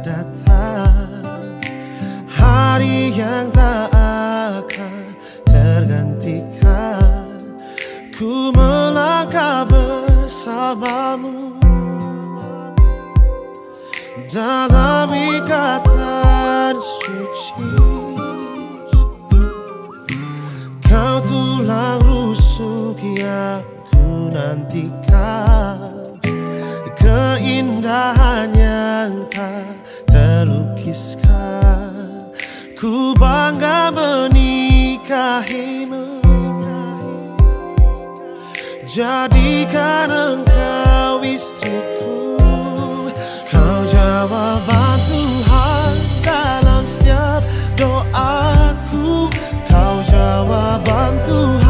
datang. Hari yang tak akan tergantikan. Ku melangkah bersamamu. Dalam ikatan suci. Kau tulang rusuk yang ku nantikan langkah terlukiskan. Ku bangga menikahimu Jadikan engkau istriku. Kau jawaban Tuhan dalam setiap doaku. Kau jawaban Tuhan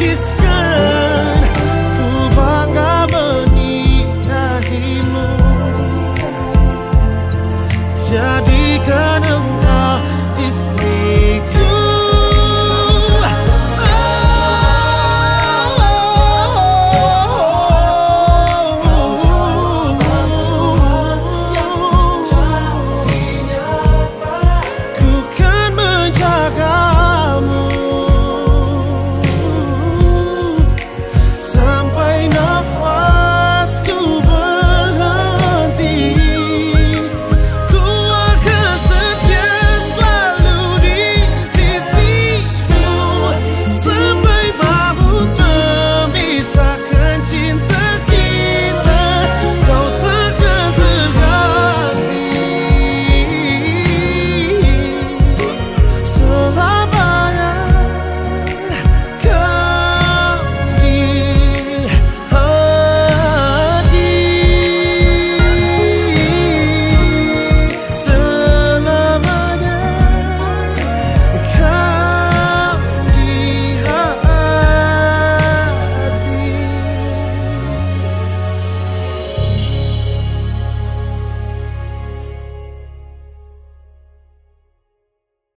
lukiskan Ku bangga menikahimu. Jadikan engkau